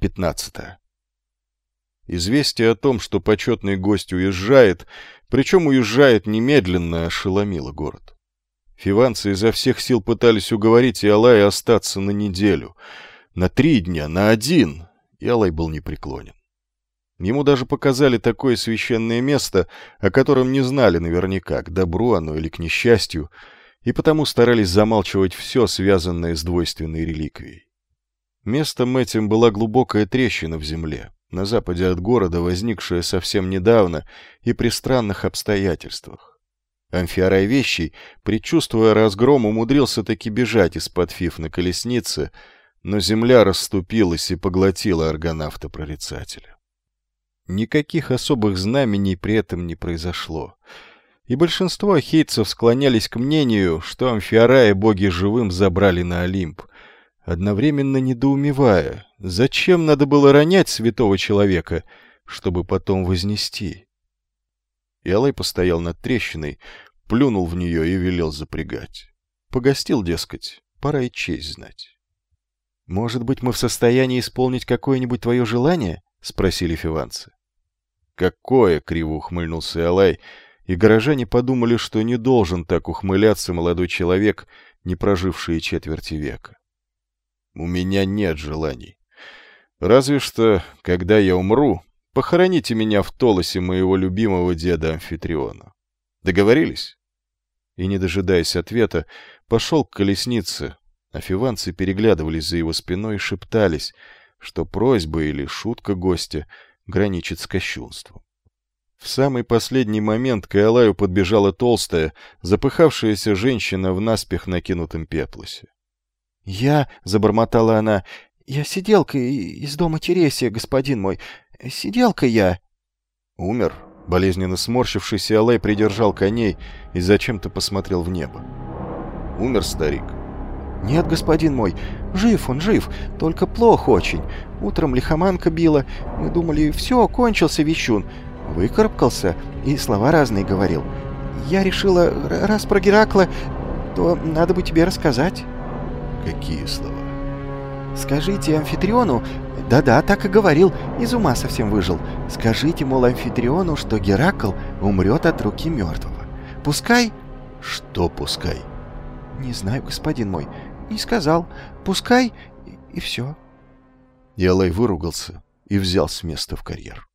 15. Известие о том, что почетный гость уезжает, причем уезжает немедленно, ошеломило город. Фиванцы изо всех сил пытались уговорить Иолая остаться на неделю, на три дня, на один. Иолай был непреклонен. Ему даже показали такое священное место, о котором не знали наверняка, к добру оно или к несчастью, и потому старались замалчивать все, связанное с двойственной реликвией. Местом этим была глубокая трещина в земле, на западе от города, возникшая совсем недавно и при странных обстоятельствах. Амфиарай Вещий, предчувствуя разгром, умудрился таки бежать из-под фиф на колеснице, но земля расступилась и поглотила аргонавта-прорицателя. Никаких особых знамений при этом не произошло, и большинство ахейцев склонялись к мнению, что Амфиарая боги живым забрали на Олимп, одновременно недоумевая, зачем надо было ронять святого человека, чтобы потом вознести. Ялай постоял над трещиной, плюнул в нее и велел запрягать. Погостил, дескать, пора и честь знать. — Может быть, мы в состоянии исполнить какое-нибудь твое желание? — спросили фиванцы. — Какое? — криво ухмыльнулся Алай, и горожане подумали, что не должен так ухмыляться молодой человек, не проживший четверти века. У меня нет желаний. Разве что, когда я умру, похороните меня в толосе моего любимого деда Амфитриона. Договорились? И, не дожидаясь ответа, пошел к колеснице, а фиванцы переглядывались за его спиной и шептались, что просьба или шутка гостя граничит с кощунством. В самый последний момент к Иолаю подбежала толстая, запыхавшаяся женщина в наспех накинутом пеплосе. «Я...» — забормотала она. «Я сиделка из дома Тересия, господин мой. Сиделка я». «Умер?» Болезненно сморщившийся Алай придержал коней и зачем-то посмотрел в небо. «Умер старик?» «Нет, господин мой, жив он, жив, только плохо очень. Утром лихоманка била, мы думали, все, кончился вещун. Выкарабкался и слова разные говорил. Я решила, раз про Геракла, то надо бы тебе рассказать». Какие слова? Скажите амфитриону... Да-да, так и говорил, из ума совсем выжил. Скажите, мол, амфитриону, что Геракл умрет от руки мертвого. Пускай... Что пускай? Не знаю, господин мой. И сказал. Пускай... И, и все. Ялай выругался и взял с места в карьер.